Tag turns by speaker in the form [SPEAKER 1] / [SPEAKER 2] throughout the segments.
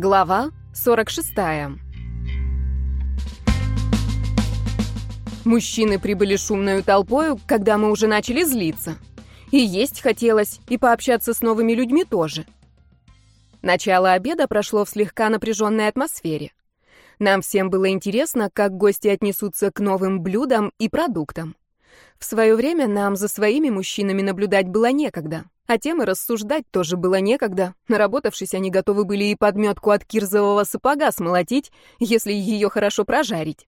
[SPEAKER 1] Глава 46. Мужчины прибыли шумной толпою, когда мы уже начали злиться. И есть хотелось, и пообщаться с новыми людьми тоже. Начало обеда прошло в слегка напряженной атмосфере. Нам всем было интересно, как гости отнесутся к новым блюдам и продуктам. В свое время нам за своими мужчинами наблюдать было некогда. А тем и рассуждать тоже было некогда. Наработавшись, они готовы были и подметку от кирзового сапога смолотить, если ее хорошо прожарить.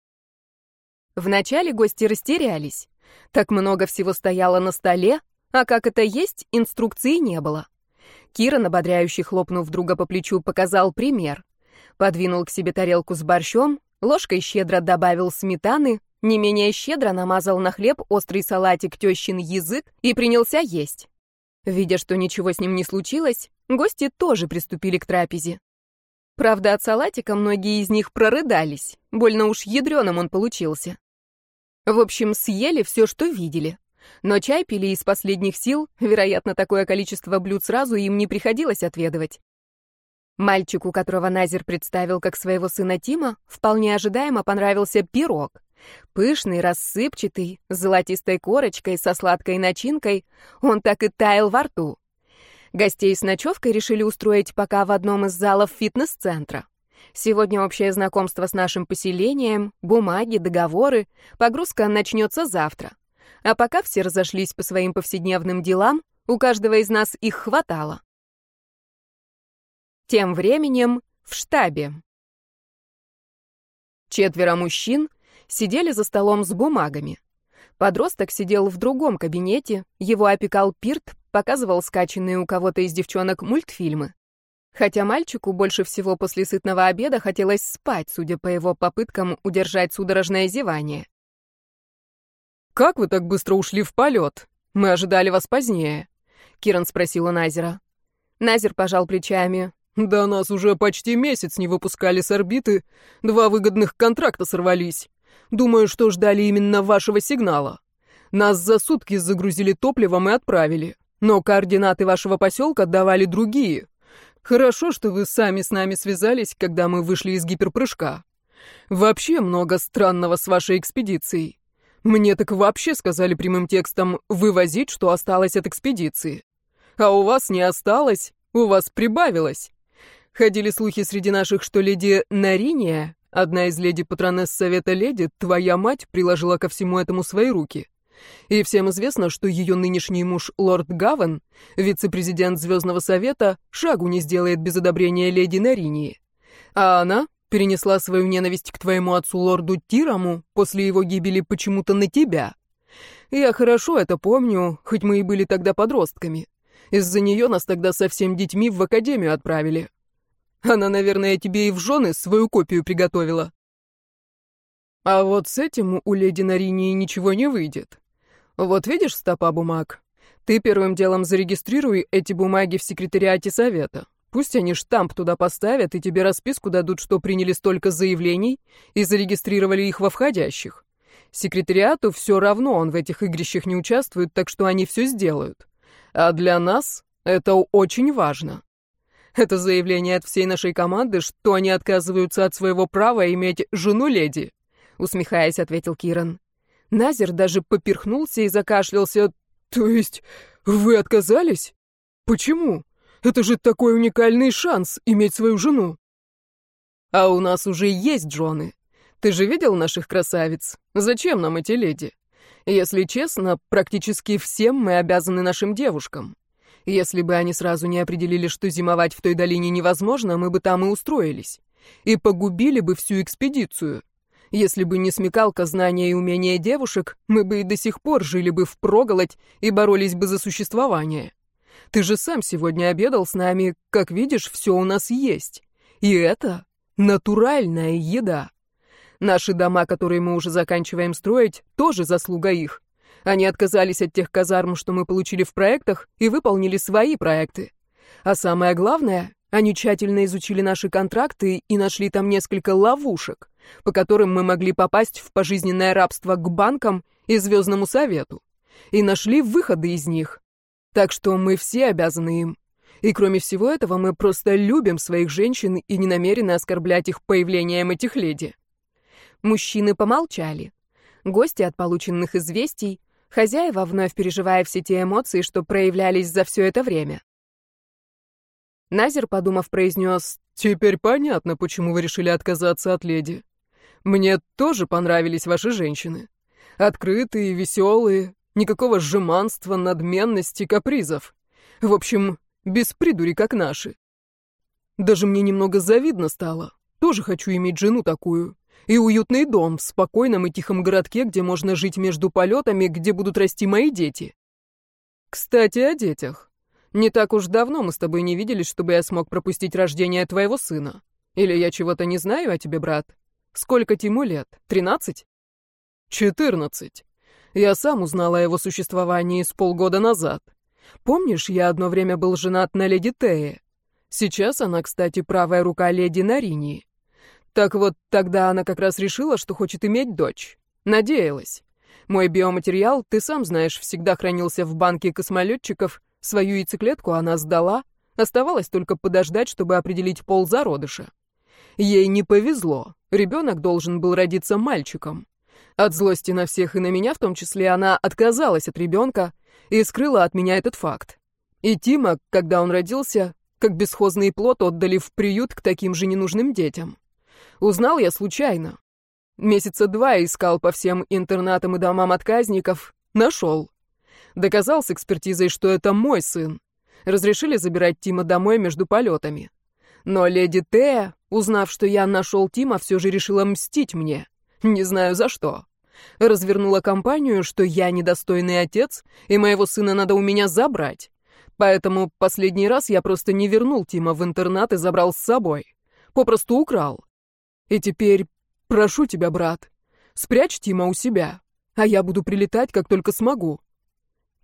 [SPEAKER 1] Вначале гости растерялись. Так много всего стояло на столе, а как это есть, инструкции не было. Кира, ободряюще хлопнув друга по плечу, показал пример. Подвинул к себе тарелку с борщом, ложкой щедро добавил сметаны, не менее щедро намазал на хлеб острый салатик тещин язык и принялся есть. Видя, что ничего с ним не случилось, гости тоже приступили к трапезе. Правда, от салатика многие из них прорыдались, больно уж ядреным он получился. В общем, съели все, что видели. Но чай пили из последних сил, вероятно, такое количество блюд сразу им не приходилось отведывать. Мальчику, которого Назер представил как своего сына Тима, вполне ожидаемо понравился пирог. Пышный, рассыпчатый, с золотистой корочкой, со сладкой начинкой, он так и таял во рту. Гостей с ночевкой решили устроить пока в одном из залов фитнес-центра. Сегодня общее знакомство с нашим поселением, бумаги, договоры, погрузка начнется завтра. А пока все разошлись по своим повседневным делам, у каждого из нас их хватало. Тем временем в штабе. Четверо мужчин — сидели за столом с бумагами. Подросток сидел в другом кабинете, его опекал Пирт, показывал скачанные у кого-то из девчонок мультфильмы. Хотя мальчику больше всего после сытного обеда хотелось спать, судя по его попыткам удержать судорожное зевание.
[SPEAKER 2] «Как вы так быстро ушли в полет? Мы ожидали вас позднее», — Киран спросил у Назера.
[SPEAKER 1] Назер пожал плечами.
[SPEAKER 2] «Да нас уже почти месяц не выпускали с орбиты, два выгодных контракта сорвались. Думаю, что ждали именно вашего сигнала. Нас за сутки загрузили топливом и отправили. Но координаты вашего поселка давали другие. Хорошо, что вы сами с нами связались, когда мы вышли из гиперпрыжка. Вообще много странного с вашей экспедицией. Мне так вообще сказали прямым текстом вывозить, что осталось от экспедиции. А у вас не осталось, у вас прибавилось. Ходили слухи среди наших, что леди Нариния Одна из леди-патронесс Совета Леди, твоя мать, приложила ко всему этому свои руки. И всем известно, что ее нынешний муж, лорд Гавен, вице-президент Звездного Совета, шагу не сделает без одобрения леди Наринии. А она перенесла свою ненависть к твоему отцу, лорду Тираму, после его гибели почему-то на тебя. Я хорошо это помню, хоть мы и были тогда подростками. Из-за нее нас тогда со всеми детьми в академию отправили. Она, наверное, тебе и в жены свою копию приготовила. А вот с этим у леди Наринии ничего не выйдет. Вот видишь стопа бумаг? Ты первым делом зарегистрируй эти бумаги в секретариате совета. Пусть они штамп туда поставят и тебе расписку дадут, что приняли столько заявлений и зарегистрировали их во входящих. Секретариату все равно, он в этих игрищах не участвует, так что они все сделают. А для нас это очень важно. Это заявление от всей нашей команды, что они отказываются от своего права иметь жену-леди», — усмехаясь, ответил Киран. Назер даже поперхнулся и закашлялся. «То есть вы отказались? Почему? Это же такой уникальный шанс иметь свою жену». «А у нас уже есть жены. Ты же видел наших красавиц? Зачем нам эти леди? Если честно, практически всем мы обязаны нашим девушкам. Если бы они сразу не определили, что зимовать в той долине невозможно, мы бы там и устроились. И погубили бы всю экспедицию. Если бы не смекалка знания и умения девушек, мы бы и до сих пор жили бы впроголодь и боролись бы за существование. Ты же сам сегодня обедал с нами, как видишь, все у нас есть. И это натуральная еда. Наши дома, которые мы уже заканчиваем строить, тоже заслуга их. Они отказались от тех казарм, что мы получили в проектах, и выполнили свои проекты. А самое главное, они тщательно изучили наши контракты и нашли там несколько ловушек, по которым мы могли попасть в пожизненное рабство к банкам и Звездному Совету. И нашли выходы из них. Так что мы все обязаны им. И кроме всего этого, мы просто любим своих женщин и не намерены оскорблять их появлением этих леди.
[SPEAKER 1] Мужчины помолчали. Гости от полученных известий, хозяева вновь переживая все те эмоции, что проявлялись за все это время. Назер, подумав, произнес
[SPEAKER 2] «Теперь понятно, почему вы решили отказаться от леди. Мне тоже понравились ваши женщины. Открытые, веселые, никакого сжиманства, надменности, капризов. В общем, без придури, как наши. Даже мне немного завидно стало. Тоже хочу иметь жену такую. И уютный дом в спокойном и тихом городке, где можно жить между полетами, где будут расти мои дети. Кстати, о детях. Не так уж давно мы с тобой не виделись, чтобы я смог пропустить рождение твоего сына. Или я чего-то не знаю о тебе, брат? Сколько Тиму лет? Тринадцать? Четырнадцать. Я сам узнал о его существовании с полгода назад. Помнишь, я одно время был женат на леди Тее? Сейчас она, кстати, правая рука леди Наринии. Так вот, тогда она как раз решила, что хочет иметь дочь. Надеялась. Мой биоматериал, ты сам знаешь, всегда хранился в банке космолетчиков. Свою яйцеклетку она сдала. Оставалось только подождать, чтобы определить пол зародыша. Ей не повезло. Ребенок должен был родиться мальчиком. От злости на всех и на меня в том числе она отказалась от ребенка и скрыла от меня этот факт. И Тима, когда он родился, как бесхозный плод отдали в приют к таким же ненужным детям. Узнал я случайно. Месяца два искал по всем интернатам и домам отказников. Нашел. Доказал с экспертизой, что это мой сын. Разрешили забирать Тима домой между полетами. Но леди Тея, узнав, что я нашел Тима, все же решила мстить мне. Не знаю за что. Развернула компанию, что я недостойный отец, и моего сына надо у меня забрать. Поэтому последний раз я просто не вернул Тима в интернат и забрал с собой. Попросту украл. И теперь прошу тебя, брат, спрячь Тима у себя, а я буду прилетать, как только смогу».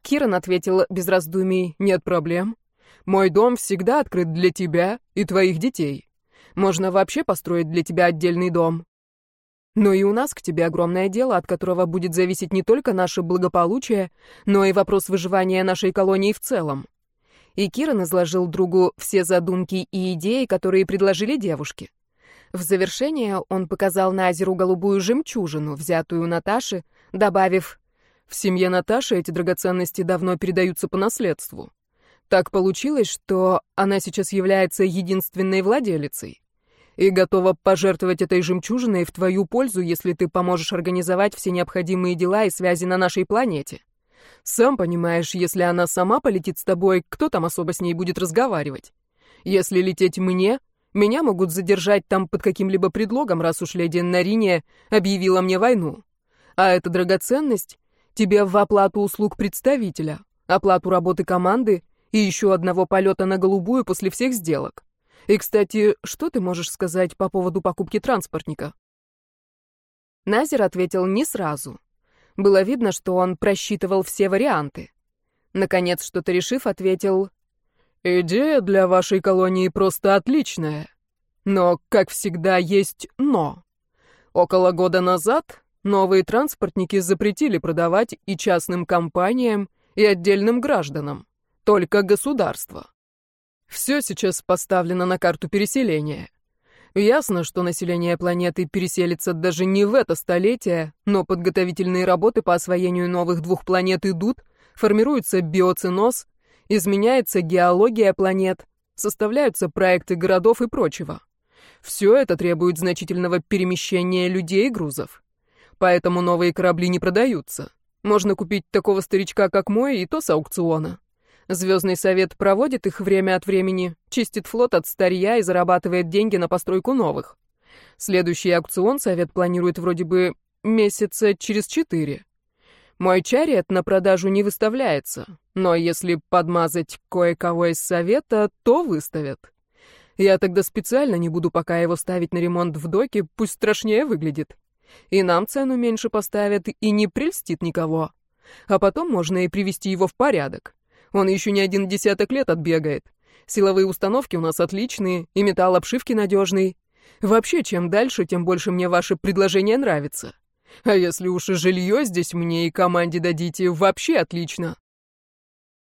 [SPEAKER 1] Киран ответил без раздумий,
[SPEAKER 2] «Нет проблем. Мой дом всегда открыт для тебя и твоих детей. Можно вообще построить для тебя отдельный дом. Но и у нас к тебе огромное дело, от которого будет зависеть не только наше благополучие, но и вопрос выживания нашей колонии в целом». И Киран изложил другу все задумки и идеи, которые предложили девушки. В завершение он показал Назеру голубую жемчужину, взятую у Наташи, добавив «В семье Наташи эти драгоценности давно передаются по наследству. Так получилось, что она сейчас является единственной владелицей и готова пожертвовать этой жемчужиной в твою пользу, если ты поможешь организовать все необходимые дела и связи на нашей планете. Сам понимаешь, если она сама полетит с тобой, кто там особо с ней будет разговаривать? Если лететь мне, меня могут задержать там под каким-либо предлогом, раз уж леди Нариния объявила мне войну. А эта драгоценность тебе в оплату услуг представителя, оплату работы команды и еще одного полета на голубую после всех сделок. И, кстати, что ты можешь сказать по поводу покупки транспортника?
[SPEAKER 1] Назер ответил не сразу. Было видно, что он просчитывал все варианты. Наконец, что-то решив, ответил
[SPEAKER 2] Идея для вашей колонии просто отличная. Но, как всегда, есть «но». Около года назад новые транспортники запретили продавать и частным компаниям, и отдельным гражданам. Только государство. Все сейчас поставлено на карту переселения. Ясно, что население планеты переселится даже не в это столетие, но подготовительные работы по освоению новых двух планет идут, формируется биоценоз, изменяется геология планет, составляются проекты городов и прочего. Все это требует значительного перемещения людей и грузов. Поэтому новые корабли не продаются. Можно купить такого старичка, как мой, и то с аукциона. Звездный совет проводит их время от времени, чистит флот от старья и зарабатывает деньги на постройку новых. Следующий аукцион совет планирует вроде бы месяца через четыре. Мой чарет на продажу не выставляется, но если подмазать кое-кого из совета, то выставят. Я тогда специально не буду пока его ставить на ремонт в доке, пусть страшнее выглядит. И нам цену меньше поставят, и не прельстит никого. А потом можно и привести его в порядок. Он еще не один десяток лет отбегает. Силовые установки у нас отличные, и металл обшивки надежный. Вообще, чем дальше, тем больше мне ваше предложение нравится. А если уж и жилье здесь мне и команде дадите, вообще отлично.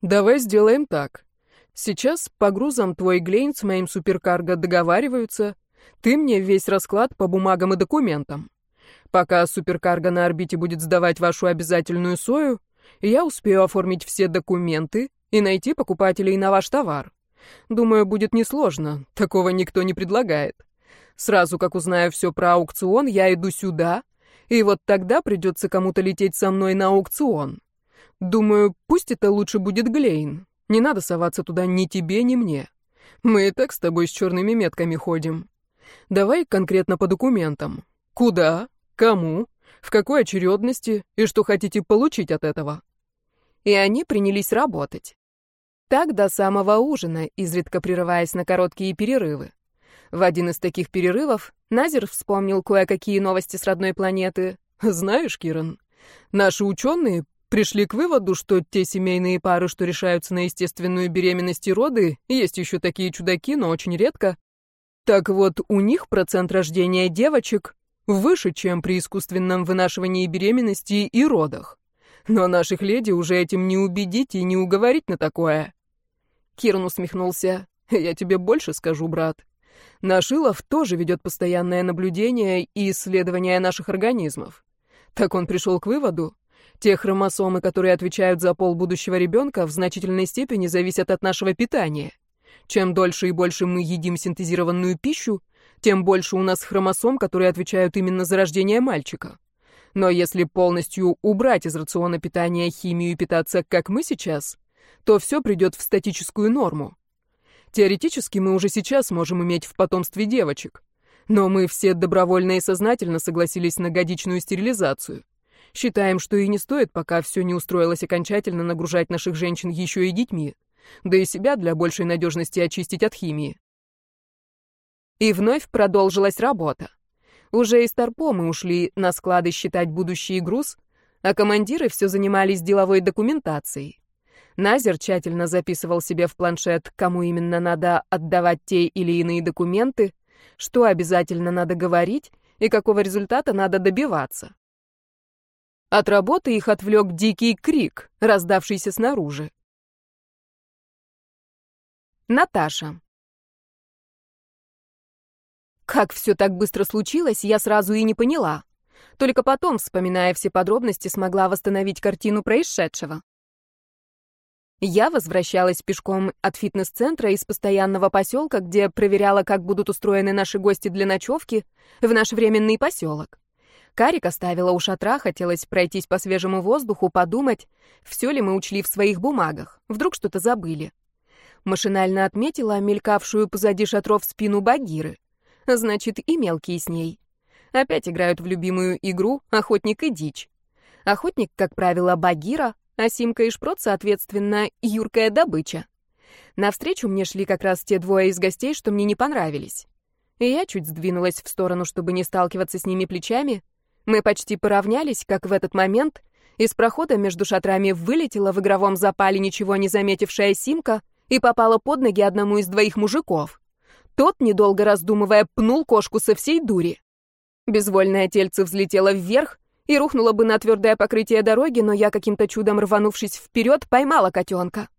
[SPEAKER 2] Давай сделаем так. Сейчас по грузам твой Глейн с моим суперкарго договариваются. Ты мне весь расклад по бумагам и документам. Пока суперкарго на орбите будет сдавать вашу обязательную сою, я успею оформить все документы и найти покупателей на ваш товар. Думаю, будет несложно, такого никто не предлагает. Сразу как узнаю все про аукцион, я иду сюда, и вот тогда придется кому-то лететь со мной на аукцион. Думаю, пусть это лучше будет Глейн. Не надо соваться туда ни тебе, ни мне. Мы и так с тобой с черными метками ходим. Давай конкретно по документам. Куда? Кому? В какой очередности? И что хотите получить от этого?»
[SPEAKER 1] И они принялись работать. Так до самого ужина, изредка прерываясь на короткие перерывы. В один из таких перерывов Назер вспомнил кое-какие новости с родной планеты.
[SPEAKER 2] «Знаешь, Киран, наши ученые пришли к выводу, что те семейные пары, что решаются на естественную беременность и роды, есть еще такие чудаки, но очень редко. Так вот, у них процент рождения девочек выше, чем при искусственном вынашивании беременности и родах. Но наших леди уже этим не убедить и не уговорить на такое. Кирн усмехнулся. Я тебе больше скажу, брат. Наш Илов тоже ведет постоянное наблюдение и исследование наших организмов. Так он пришел к выводу, те хромосомы, которые отвечают за пол будущего ребенка, в значительной степени зависят от нашего питания. Чем дольше и больше мы едим синтезированную пищу, тем больше у нас хромосом, которые отвечают именно за рождение мальчика. Но если полностью убрать из рациона питания химию и питаться, как мы сейчас, то все придет в статическую норму. Теоретически мы уже сейчас можем иметь в потомстве девочек. Но мы все добровольно и сознательно согласились на годичную стерилизацию. Считаем, что и не стоит, пока все не устроилось окончательно, нагружать наших женщин еще и детьми, да и себя для большей надежности очистить от химии. И вновь продолжилась работа. Уже из торпо мы ушли на склады считать будущий груз, а командиры все занимались деловой документацией. Назер тщательно записывал себе в планшет, кому именно надо отдавать те или иные документы, что обязательно надо говорить и какого результата надо добиваться. От работы их отвлек дикий крик, раздавшийся снаружи. Наташа. Как все так быстро случилось, я сразу и не поняла. Только потом, вспоминая все подробности, смогла восстановить картину происшедшего. Я возвращалась пешком от фитнес-центра из постоянного поселка, где проверяла, как будут устроены наши гости для ночевки, в наш временный поселок. Карик оставила у шатра, хотелось пройтись по свежему воздуху, подумать, все ли мы учли в своих бумагах, вдруг что-то забыли. Машинально отметила мелькавшую позади шатров спину Багиры. Значит, и мелкие с ней. Опять играют в любимую игру «Охотник и дичь». Охотник, как правило, Багира, а Симка и Шпрот, соответственно, юркая добыча. Навстречу мне шли как раз те двое из гостей, что мне не понравились. И я чуть сдвинулась в сторону, чтобы не сталкиваться с ними плечами, мы почти поравнялись, как в этот момент из прохода между шатрами вылетела в игровом запале ничего не заметившая Симка и попала под ноги одному из двоих мужиков. Тот, недолго раздумывая, пнул кошку со всей дури. Безвольное тельце взлетело вверх и рухнуло бы на твердое покрытие дороги, но я каким-то чудом рванувшись вперед, поймала котенка.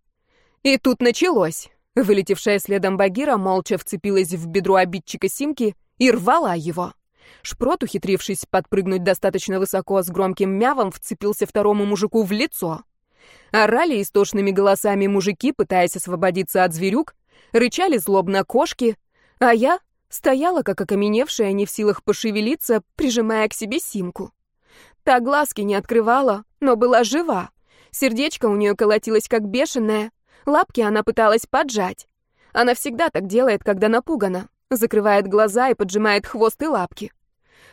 [SPEAKER 2] И тут началось. Вылетевшая следом Багира молча вцепилась в бедро обидчика Симки и рвала его. Шпрот, ухитрившись подпрыгнуть достаточно высоко с громким мявом, вцепился второму мужику в лицо. Орали истошными голосами мужики, пытаясь освободиться от зверюк, рычали злобно кошки, а я стояла, как окаменевшая, не в силах пошевелиться, прижимая к себе Симку. Та глазки не открывала, но была жива. Сердечко у нее колотилось, как бешеное. Лапки она пыталась поджать. Она всегда так делает, когда напугана. Закрывает глаза и поджимает хвост и лапки.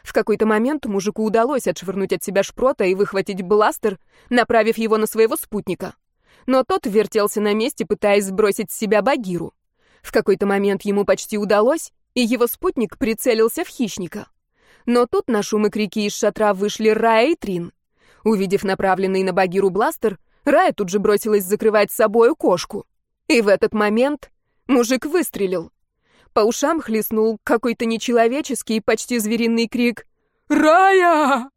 [SPEAKER 2] В какой-то момент мужику удалось отшвырнуть от себя шпрота и выхватить бластер, направив его на своего спутника. Но тот вертелся на месте, пытаясь сбросить с себя Багиру. В какой-то момент ему почти удалось, и его спутник прицелился в хищника. Но тут на шум и крики из шатра вышли Рая и Трин. Увидев направленный на Багиру бластер, Рая тут же бросилась закрывать собою кошку. И в этот момент мужик выстрелил. По ушам хлестнул какой-то нечеловеческий, почти звериный крик «Рая!».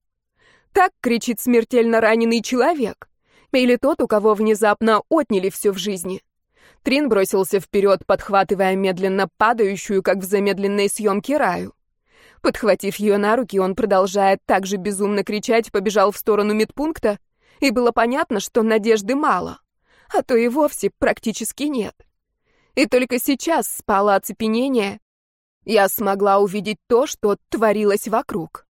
[SPEAKER 2] Так кричит смертельно раненый человек. Или тот, у кого внезапно отняли все в жизни.
[SPEAKER 1] Трин бросился вперед, подхватывая медленно падающую, как в замедленной съемке, Раю. Подхватив ее на руки, он, продолжая так же безумно кричать, побежал в сторону медпункта, и было понятно, что надежды мало, а то и вовсе практически нет. И только сейчас спало оцепенение. Я смогла увидеть то, что творилось вокруг.